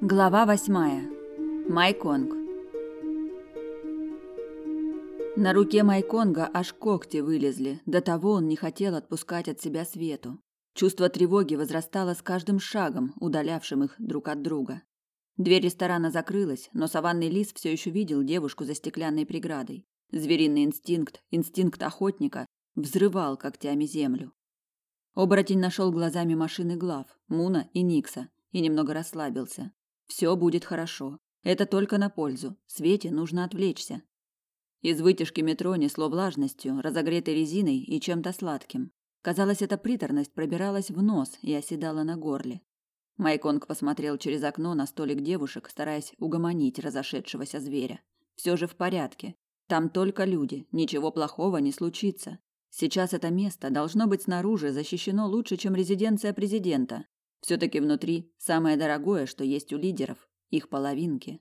Глава восьмая. Майконг. На руке Майконга аж когти вылезли, до того он не хотел отпускать от себя Свету. Чувство тревоги возрастало с каждым шагом, удалявшим их друг от друга. Дверь ресторана закрылась, но саванный лис все еще видел девушку за стеклянной преградой. Звериный инстинкт, инстинкт охотника, взрывал когтями землю. Оборотень нашел глазами машины глав, Муна и Никса, и немного расслабился. Все будет хорошо. Это только на пользу. Свете нужно отвлечься. Из вытяжки метро несло влажностью, разогретой резиной и чем-то сладким. Казалось, эта приторность пробиралась в нос и оседала на горле. Майконг посмотрел через окно на столик девушек, стараясь угомонить разошедшегося зверя. Все же в порядке. Там только люди, ничего плохого не случится. Сейчас это место должно быть снаружи защищено лучше, чем резиденция президента. Все-таки внутри самое дорогое, что есть у лидеров, их половинки.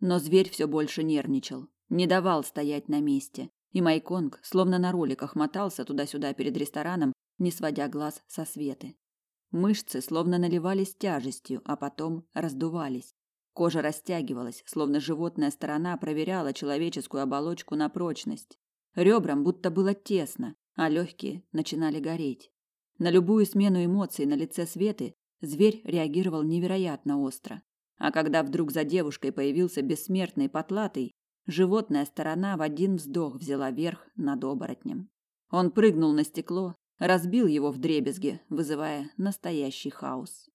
Но зверь все больше нервничал, не давал стоять на месте, и Майконг словно на роликах мотался туда-сюда перед рестораном, не сводя глаз со Светы. Мышцы словно наливались тяжестью, а потом раздувались. Кожа растягивалась, словно животная сторона проверяла человеческую оболочку на прочность. Ребрам будто было тесно, а легкие начинали гореть. На любую смену эмоций на лице Светы зверь реагировал невероятно остро. А когда вдруг за девушкой появился бессмертный потлатый, животная сторона в один вздох взяла верх над оборотнем. Он прыгнул на стекло, разбил его вдребезги, вызывая настоящий хаос.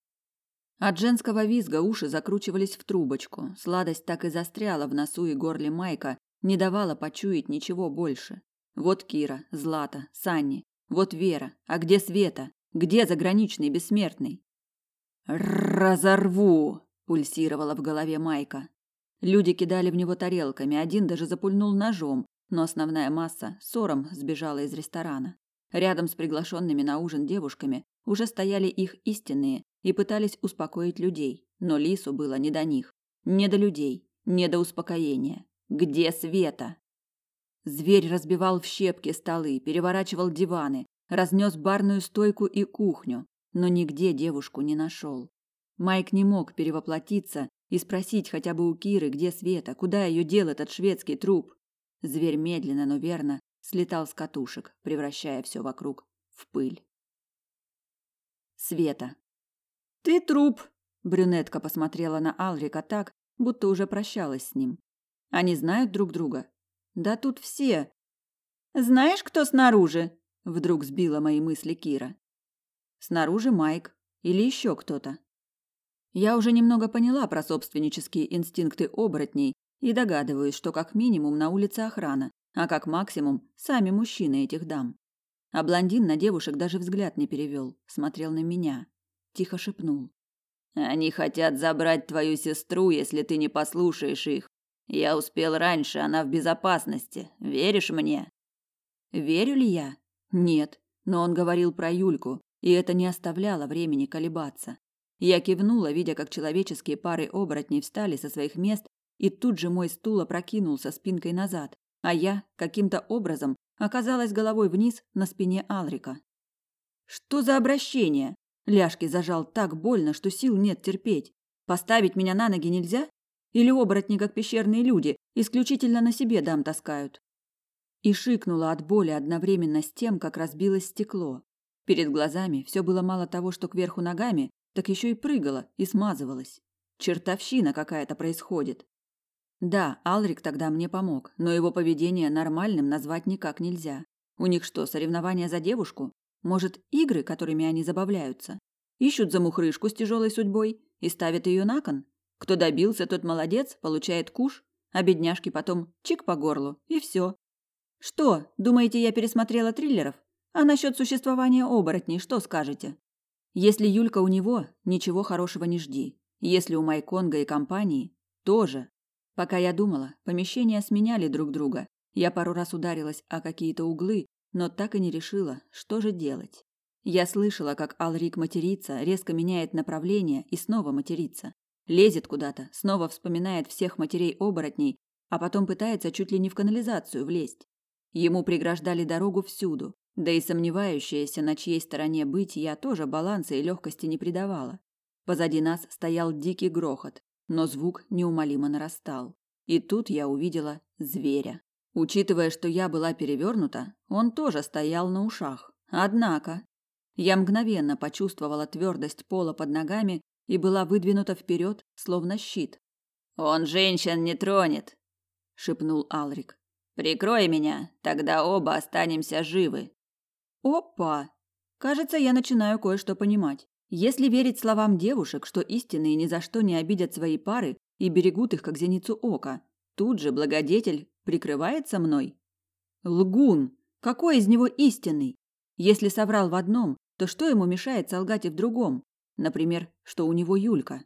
От женского визга уши закручивались в трубочку, сладость так и застряла в носу и горле Майка, не давала почуять ничего больше. Вот Кира, Злата, Санни, вот Вера. А где Света? Где заграничный бессмертный? Разорву, пульсировала в голове Майка. Люди кидали в него тарелками, один даже запульнул ножом, но основная масса ссором сбежала из ресторана. Рядом с приглашенными на ужин девушками уже стояли их истинные и пытались успокоить людей, но Лису было не до них, не до людей, не до успокоения. Где Света? Зверь разбивал в щепки столы, переворачивал диваны, разнес барную стойку и кухню, но нигде девушку не нашел. Майк не мог перевоплотиться и спросить хотя бы у Киры, где Света, куда ее дел этот шведский труп. Зверь медленно, но верно слетал с катушек, превращая все вокруг в пыль. Света. «Ты труп!» Брюнетка посмотрела на Алрика так, будто уже прощалась с ним. Они знают друг друга, да тут все. Знаешь, кто снаружи? Вдруг сбила мои мысли Кира. Снаружи Майк или еще кто-то. Я уже немного поняла про собственнические инстинкты оборотней и догадываюсь, что как минимум на улице охрана, а как максимум сами мужчины этих дам. А блондин на девушек даже взгляд не перевел, смотрел на меня. Тихо шепнул. «Они хотят забрать твою сестру, если ты не послушаешь их. Я успел раньше, она в безопасности. Веришь мне? Верю ли я? Нет, но он говорил про Юльку, и это не оставляло времени колебаться. Я кивнула, видя, как человеческие пары оборотней встали со своих мест, и тут же мой стул опрокинулся спинкой назад, а я каким-то образом оказалась головой вниз на спине Алрика. Что за обращение? Ляжки зажал так больно, что сил нет терпеть. Поставить меня на ноги нельзя? Или оборотни, как пещерные люди, исключительно на себе дам таскают. И шикнула от боли одновременно с тем, как разбилось стекло. Перед глазами все было мало того, что кверху ногами, так еще и прыгало и смазывалось. Чертовщина какая-то происходит. Да, Алрик тогда мне помог, но его поведение нормальным назвать никак нельзя. У них что, соревнования за девушку? Может, игры, которыми они забавляются? Ищут замухрышку с тяжелой судьбой и ставят ее на кон? Кто добился, тот молодец, получает куш, а бедняжки потом чик по горлу, и все. Что, думаете, я пересмотрела триллеров? А насчет существования оборотней что скажете? Если Юлька у него, ничего хорошего не жди. Если у Майконга и компании, тоже. Пока я думала, помещения сменяли друг друга. Я пару раз ударилась о какие-то углы, но так и не решила, что же делать. Я слышала, как Алрик матерится, резко меняет направление и снова матерится. Лезет куда-то, снова вспоминает всех матерей-оборотней, а потом пытается чуть ли не в канализацию влезть. Ему преграждали дорогу всюду, да и сомневающаяся, на чьей стороне быть, я тоже баланса и легкости не придавала. Позади нас стоял дикий грохот, но звук неумолимо нарастал. И тут я увидела зверя. Учитывая, что я была перевернута, он тоже стоял на ушах. Однако я мгновенно почувствовала твердость пола под ногами и была выдвинута вперед, словно щит. «Он женщин не тронет», — шепнул Алрик. «Прикрой меня, тогда оба останемся живы». «Опа! Кажется, я начинаю кое-что понимать. Если верить словам девушек, что истинные ни за что не обидят свои пары и берегут их как зеницу ока, тут же благодетель прикрывается мной. Лгун! Какой из него истинный? Если соврал в одном, то что ему мешает солгать и в другом? Например, что у него Юлька.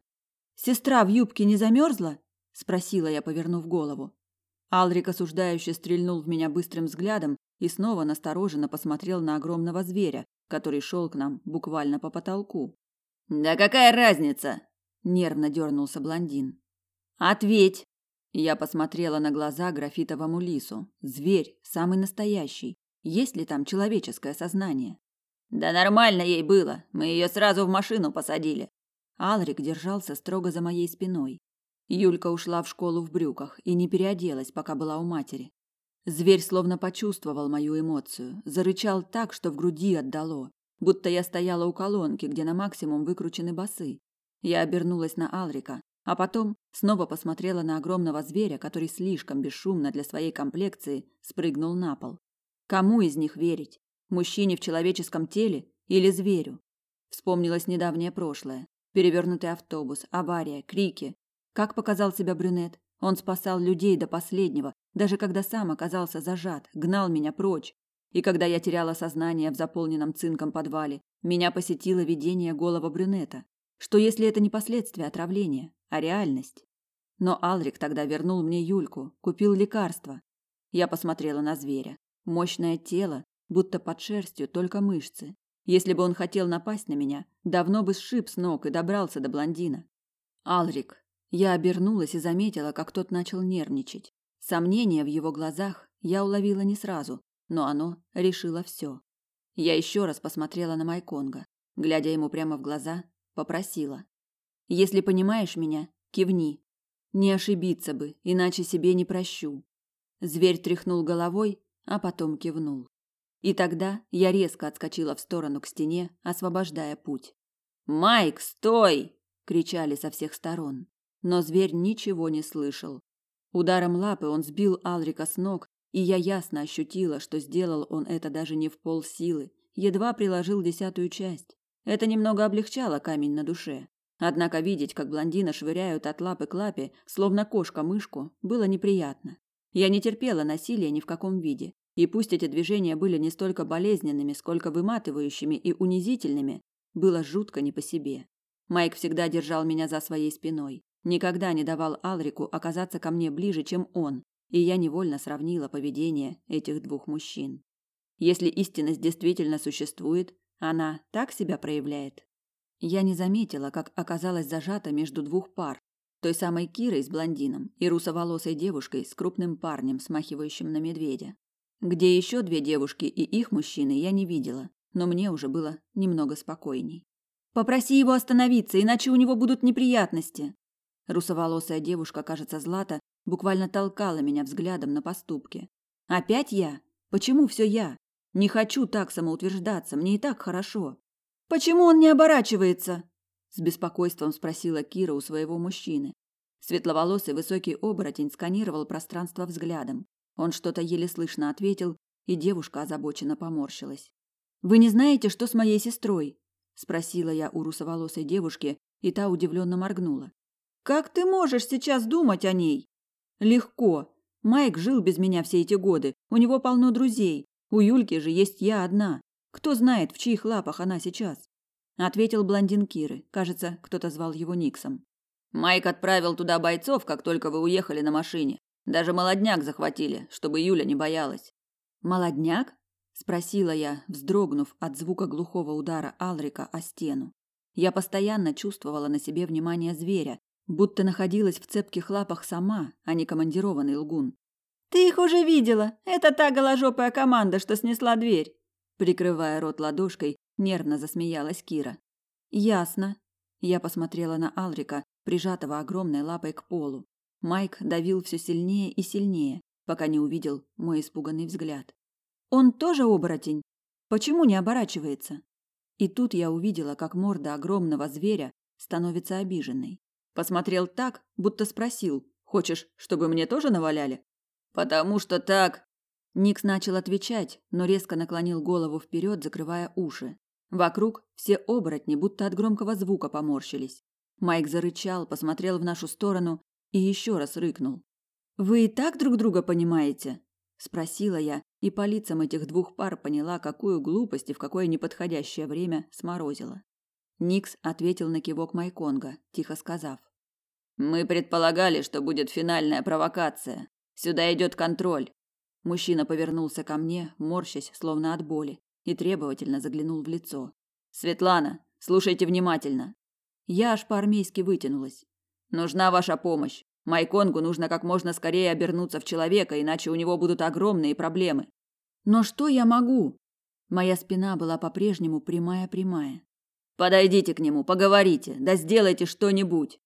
«Сестра в юбке не замерзла?» – спросила я, повернув голову. Алрик осуждающе стрельнул в меня быстрым взглядом и снова настороженно посмотрел на огромного зверя, который шел к нам буквально по потолку. «Да какая разница?» – нервно дернулся блондин. «Ответь!» Я посмотрела на глаза графитовому лису. Зверь, самый настоящий. Есть ли там человеческое сознание? Да нормально ей было. Мы ее сразу в машину посадили. Алрик держался строго за моей спиной. Юлька ушла в школу в брюках и не переоделась, пока была у матери. Зверь словно почувствовал мою эмоцию, зарычал так, что в груди отдало, будто я стояла у колонки, где на максимум выкручены басы. Я обернулась на Алрика, а потом снова посмотрела на огромного зверя, который слишком бесшумно для своей комплекции спрыгнул на пол. Кому из них верить? Мужчине в человеческом теле или зверю? Вспомнилось недавнее прошлое. Перевернутый автобус, авария, крики. Как показал себя брюнет? Он спасал людей до последнего, даже когда сам оказался зажат, гнал меня прочь. И когда я теряла сознание в заполненном цинком подвале, меня посетило видение голого брюнета. Что если это не последствия отравления, а реальность? Но Алрик тогда вернул мне Юльку, купил лекарства. Я посмотрела на зверя. Мощное тело, будто под шерстью только мышцы. Если бы он хотел напасть на меня, давно бы сшиб с ног и добрался до блондина. Алрик. Я обернулась и заметила, как тот начал нервничать. Сомнение в его глазах я уловила не сразу, но оно решило все. Я еще раз посмотрела на Майконга, глядя ему прямо в глаза, попросила: "Если понимаешь меня, кивни. Не ошибиться бы, иначе себе не прощу". Зверь тряхнул головой, а потом кивнул. И тогда я резко отскочила в сторону к стене, освобождая путь. «Майк, стой!» – кричали со всех сторон. Но зверь ничего не слышал. Ударом лапы он сбил Алрика с ног, и я ясно ощутила, что сделал он это даже не в полсилы, едва приложил десятую часть. Это немного облегчало камень на душе. Однако видеть, как блондина швыряют от лапы к лапе, словно кошка мышку, было неприятно. Я не терпела насилия ни в каком виде, и пусть эти движения были не столько болезненными, сколько выматывающими и унизительными, было жутко не по себе. Майк всегда держал меня за своей спиной, никогда не давал Алрику оказаться ко мне ближе, чем он, и я невольно сравнила поведение этих двух мужчин. Если истинность действительно существует, она так себя проявляет. Я не заметила, как оказалась зажата между двух пар, той самой Кирой с блондином и русоволосой девушкой с крупным парнем, смахивающим на медведя. Где еще две девушки и их мужчины я не видела, но мне уже было немного спокойней. Попроси его остановиться, иначе у него будут неприятности. Русоволосая девушка, кажется, Злата, буквально толкала меня взглядом на поступки. Опять я? Почему все я? Не хочу так самоутверждаться, мне и так хорошо. Почему он не оборачивается? с беспокойством спросила Кира у своего мужчины. Светловолосый высокий оборотень сканировал пространство взглядом. Он что-то еле слышно ответил, и девушка озабоченно поморщилась. Вы не знаете, что с моей сестрой? спросила я у русоволосой девушки, и та удивленно моргнула. Как ты можешь сейчас думать о ней? Легко. Майк жил без меня все эти годы. У него полно друзей. У Юльки же есть я одна. Кто знает, в чьих лапах она сейчас? ответил блондин Киры. Кажется, кто-то звал его Никсом. Майк отправил туда бойцов, как только вы уехали на машине. Даже молодняк захватили, чтобы Юля не боялась. Молодняк? спросила я, вздрогнув от звука глухого удара Алрика о стену. Я постоянно чувствовала на себе внимание зверя, будто находилась в цепких лапах сама, а не командированный лгун. Ты их уже видела. Это та голожопая команда, что снесла дверь. Прикрывая рот ладошкой, нервно засмеялась Кира. Ясно. Я посмотрела на Алрика, прижатого огромной лапой к полу. Майк давил все сильнее и сильнее, пока не увидел мой испуганный взгляд. Он тоже оборотень? Почему не оборачивается? И тут я увидела, как морда огромного зверя становится обиженной. Посмотрел так, будто спросил: "Хочешь, чтобы мне тоже наваляли?" Потому что так. Никс начал отвечать, но резко наклонил голову вперед, закрывая уши. Вокруг все оборотни будто от громкого звука поморщились. Майк зарычал, посмотрел в нашу сторону и еще раз рыкнул. Вы и так друг друга понимаете? спросила я, и по лицам этих двух пар поняла, какую глупость и в какое неподходящее время сморозила. Никс ответил на кивок Майконга, тихо сказав: "Мы предполагали, что будет финальная провокация. Сюда идет контроль". Мужчина повернулся ко мне, морщась, словно от боли, и требовательно заглянул в лицо. "Светлана, слушайте внимательно". Я аж по-армейски вытянулась. "Нужна ваша помощь. Майконгу нужно как можно скорее обернуться в человека, иначе у него будут огромные проблемы. Но что я могу? Моя спина была по-прежнему прямая-прямая. Подойдите к нему, поговорите, да сделайте что-нибудь.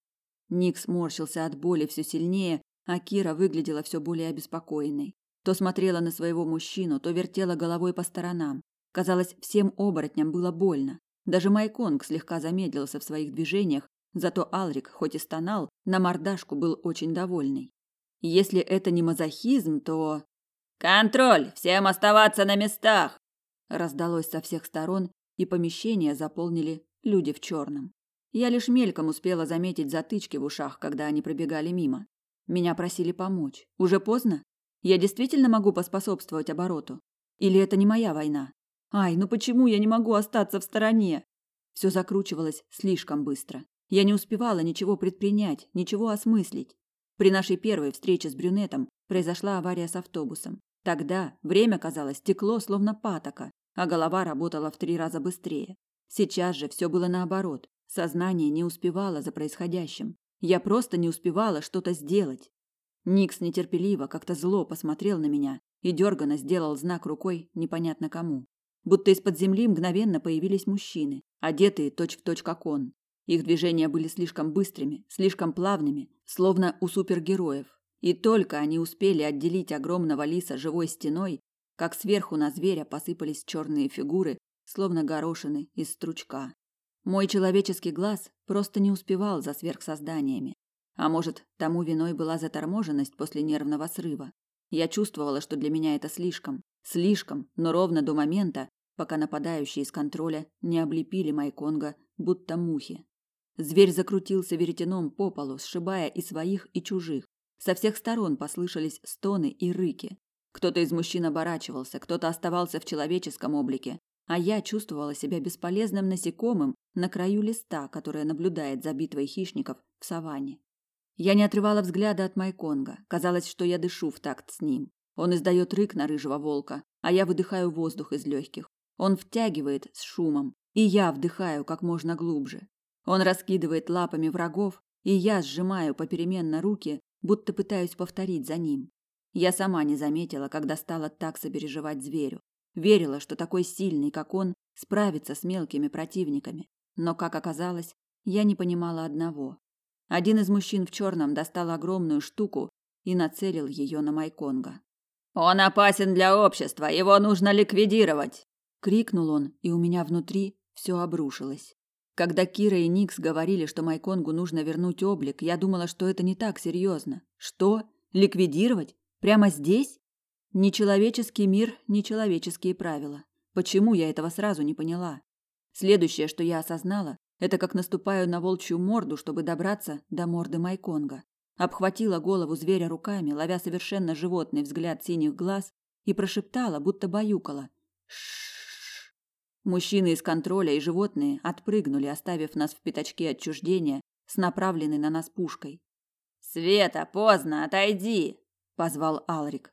Ник сморщился от боли все сильнее, а Кира выглядела все более обеспокоенной. То смотрела на своего мужчину, то вертела головой по сторонам. Казалось, всем оборотням было больно. Даже Майконг слегка замедлился в своих движениях, зато Алрик, хоть и стонал, на мордашку был очень довольный. Если это не мазохизм, то Контроль, всем оставаться на местах, раздалось со всех сторон, и помещение заполнили люди в черном. Я лишь мельком успела заметить затычки в ушах, когда они пробегали мимо. Меня просили помочь. Уже поздно? Я действительно могу поспособствовать обороту? Или это не моя война? Ай, ну почему я не могу остаться в стороне? Все закручивалось слишком быстро. Я не успевала ничего предпринять, ничего осмыслить. При нашей первой встрече с брюнетом произошла авария с автобусом. Тогда время, казалось, текло словно патока, а голова работала в три раза быстрее. Сейчас же все было наоборот. Сознание не успевало за происходящим. Я просто не успевала что-то сделать. Никс нетерпеливо, как-то зло посмотрел на меня и дерганно сделал знак рукой непонятно кому. Будто из-под земли мгновенно появились мужчины, одетые точь-в-точь как он. Их движения были слишком быстрыми, слишком плавными, словно у супергероев. И только они успели отделить огромного лиса живой стеной, как сверху на зверя посыпались черные фигуры, словно горошины из стручка. Мой человеческий глаз просто не успевал за сверхсозданиями. А может, тому виной была заторможенность после нервного срыва. Я чувствовала, что для меня это слишком, слишком, но ровно до момента, пока нападающие из контроля не облепили Майконга, будто мухи. Зверь закрутился веретеном по полу, сшибая и своих, и чужих. Со всех сторон послышались стоны и рыки. Кто-то из мужчин оборачивался, кто-то оставался в человеческом облике, а я чувствовала себя бесполезным насекомым на краю листа, которое наблюдает за битвой хищников в саванне. Я не отрывала взгляда от Майконга. Казалось, что я дышу в такт с ним. Он издает рык на рыжего волка, а я выдыхаю воздух из легких. Он втягивает с шумом, и я вдыхаю как можно глубже. Он раскидывает лапами врагов, и я сжимаю попеременно руки, будто пытаюсь повторить за ним. Я сама не заметила, когда стала так сопереживать зверю. Верила, что такой сильный, как он, справится с мелкими противниками. Но, как оказалось, я не понимала одного. Один из мужчин в черном достал огромную штуку и нацелил ее на Майконга. «Он опасен для общества, его нужно ликвидировать!» Крикнул он, и у меня внутри все обрушилось. Когда Кира и Никс говорили, что Майконгу нужно вернуть облик, я думала, что это не так серьезно. Что? Ликвидировать? Прямо здесь? Нечеловеческий мир, нечеловеческие правила. Почему я этого сразу не поняла? Следующее, что я осознала, это как наступаю на волчью морду, чтобы добраться до морды Майконга. Обхватила голову зверя руками, ловя совершенно животный взгляд синих глаз, и прошептала, будто баюкала. Шш. Мужчины из контроля и животные отпрыгнули, оставив нас в пятачке отчуждения с направленной на нас пушкой. Света, поздно, отойди, позвал Алрик.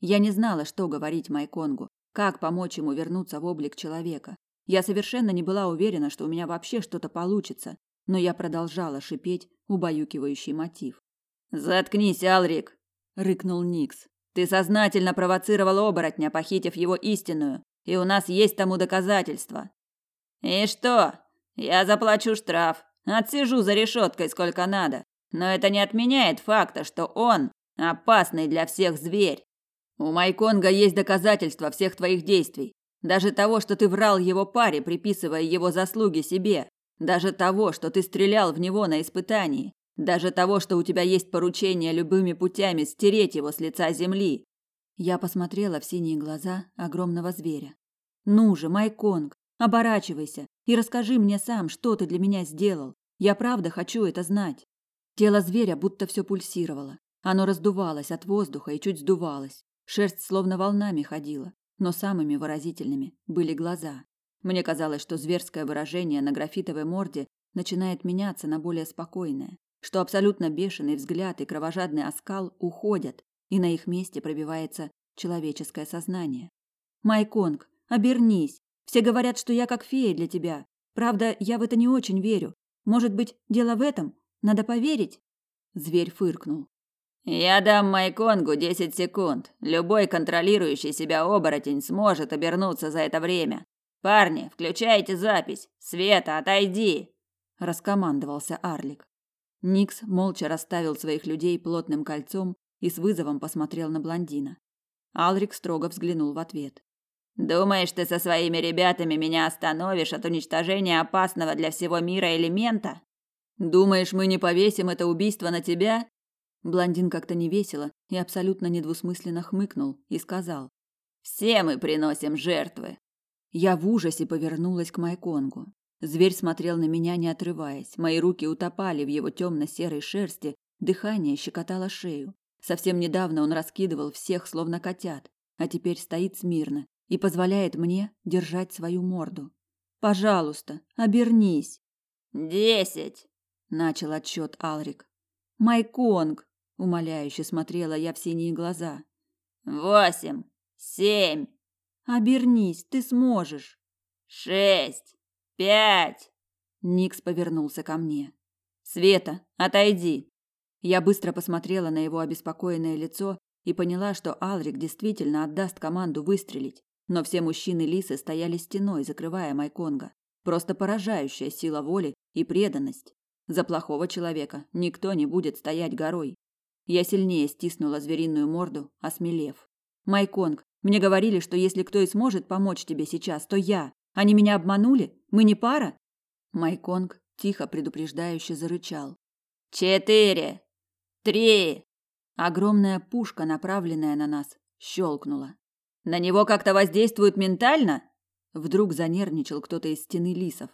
Я не знала, что говорить Майконгу, как помочь ему вернуться в облик человека. Я совершенно не была уверена, что у меня вообще что-то получится, но я продолжала шипеть убаюкивающий мотив. Заткнись, Алрик, рыкнул Никс. Ты сознательно провоцировал оборотня, похитив его истинную, и у нас есть тому доказательства. И что? Я заплачу штраф. Отсижу за решеткой сколько надо. Но это не отменяет факта, что он опасный для всех зверь. У Майконга есть доказательства всех твоих действий. Даже того, что ты врал его паре, приписывая его заслуги себе. Даже того, что ты стрелял в него на испытании. Даже того, что у тебя есть поручение любыми путями стереть его с лица земли. Я посмотрела в синие глаза огромного зверя. Ну же, Майконг, оборачивайся и расскажи мне сам, что ты для меня сделал. Я правда хочу это знать. Тело зверя будто все пульсировало. Оно раздувалось от воздуха и чуть сдувалось. Шерсть словно волнами ходила, но самыми выразительными были глаза. Мне казалось, что зверское выражение на графитовой морде начинает меняться на более спокойное, что абсолютно бешеный взгляд и кровожадный оскал уходят, и на их месте пробивается человеческое сознание. Майконг, обернись. Все говорят, что я как фея для тебя. Правда, я в это не очень верю. Может быть, дело в этом? Надо поверить. Зверь фыркнул. Я дам Майконгу десять секунд. Любой контролирующий себя оборотень сможет обернуться за это время. Парни, включайте запись. Света, отойди, раскомандовался Арлик. Никс молча расставил своих людей плотным кольцом и с вызовом посмотрел на блондина. Алрик строго взглянул в ответ. Думаешь, ты со своими ребятами меня остановишь от уничтожения опасного для всего мира элемента? Думаешь, мы не повесим это убийство на тебя? Блондин как-то невесело и абсолютно недвусмысленно хмыкнул и сказал: "Все мы приносим жертвы". Я в ужасе повернулась к Майконгу. Зверь смотрел на меня, не отрываясь. Мои руки утопали в его темно серой шерсти, дыхание щекотало шею. Совсем недавно он раскидывал всех, словно котят, а теперь стоит смирно и позволяет мне держать свою морду. Пожалуйста, обернись. Десять. Начал отсчет Алрик. Майконг, умоляюще смотрела я в синие глаза. Восемь, семь. Обернись, ты сможешь. Шесть, пять. Никс повернулся ко мне. Света, отойди. Я быстро посмотрела на его обеспокоенное лицо и поняла, что Алрик действительно отдаст команду выстрелить. Но все мужчины Лисы стояли стеной, закрывая Майконга. Просто поражающая сила воли и преданность. За плохого человека никто не будет стоять горой. Я сильнее стиснула звериную морду, осмелев. Майконг, мне говорили, что если кто и сможет помочь тебе сейчас, то я. Они меня обманули? Мы не пара? Майконг тихо предупреждающе зарычал. Четыре. Три. Огромная пушка, направленная на нас, щелкнула. На него как-то воздействует ментально? Вдруг занервничал кто-то из стены лисов.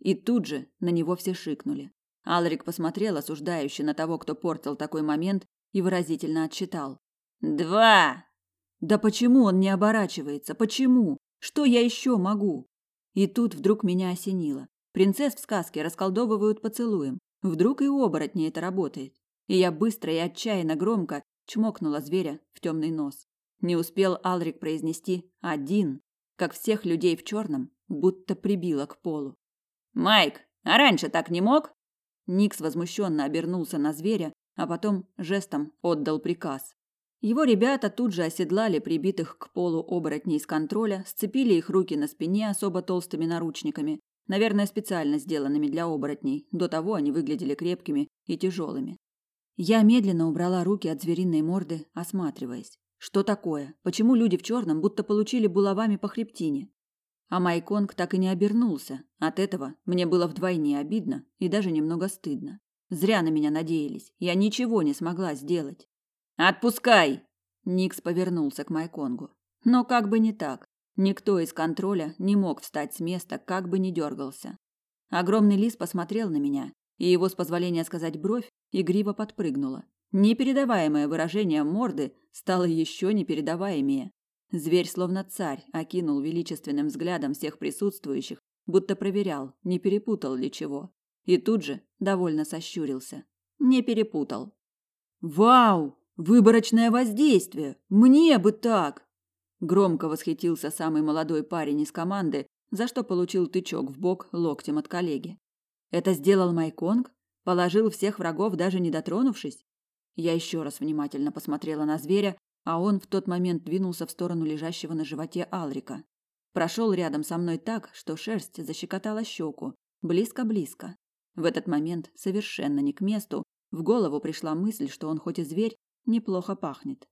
И тут же на него все шикнули. Алрик посмотрел осуждающе на того, кто портил такой момент, и выразительно отчитал. «Два!» «Да почему он не оборачивается? Почему? Что я еще могу?» И тут вдруг меня осенило. Принцесс в сказке расколдовывают поцелуем. Вдруг и у оборотней это работает и я быстро и отчаянно громко чмокнула зверя в темный нос. Не успел Алрик произнести «один», как всех людей в черном будто прибило к полу. «Майк, а раньше так не мог?» Никс возмущенно обернулся на зверя, а потом жестом отдал приказ. Его ребята тут же оседлали прибитых к полу оборотней из контроля, сцепили их руки на спине особо толстыми наручниками, наверное, специально сделанными для оборотней. До того они выглядели крепкими и тяжелыми. Я медленно убрала руки от звериной морды, осматриваясь. Что такое? Почему люди в черном будто получили булавами по хребтине? А Майконг так и не обернулся. От этого мне было вдвойне обидно и даже немного стыдно. Зря на меня надеялись. Я ничего не смогла сделать. Отпускай. Никс повернулся к Майконгу. Но как бы не так. Никто из контроля не мог встать с места, как бы ни дергался. Огромный лис посмотрел на меня, и его, с позволения сказать, бровь игриво подпрыгнула. Непередаваемое выражение морды стало еще непередаваемее. Зверь, словно царь, окинул величественным взглядом всех присутствующих, будто проверял, не перепутал ли чего. И тут же довольно сощурился. Не перепутал. «Вау! Выборочное воздействие! Мне бы так!» Громко восхитился самый молодой парень из команды, за что получил тычок в бок локтем от коллеги. Это сделал Майконг? Положил всех врагов, даже не дотронувшись? Я еще раз внимательно посмотрела на зверя, а он в тот момент двинулся в сторону лежащего на животе Алрика. Прошел рядом со мной так, что шерсть защекотала щеку. Близко-близко. В этот момент, совершенно не к месту, в голову пришла мысль, что он хоть и зверь, неплохо пахнет.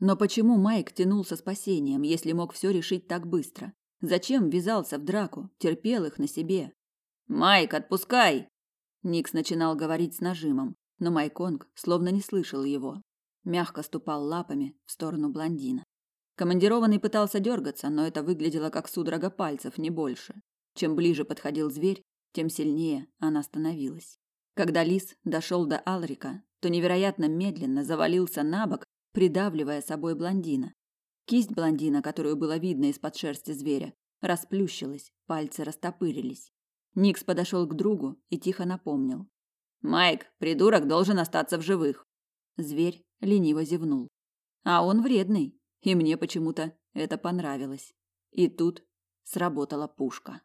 Но почему Майк тянул со спасением, если мог все решить так быстро? Зачем ввязался в драку, терпел их на себе? «Майк, отпускай!» Никс начинал говорить с нажимом, но Майконг словно не слышал его. Мягко ступал лапами в сторону блондина. Командированный пытался дергаться, но это выглядело как судорога пальцев, не больше. Чем ближе подходил зверь, тем сильнее она становилась. Когда лис дошел до Алрика, то невероятно медленно завалился на бок, придавливая собой блондина. Кисть блондина, которую было видно из-под шерсти зверя, расплющилась, пальцы растопырились. Никс подошел к другу и тихо напомнил: "Майк, придурок должен остаться в живых". Зверь лениво зевнул. А он вредный, и мне почему-то это понравилось. И тут сработала пушка.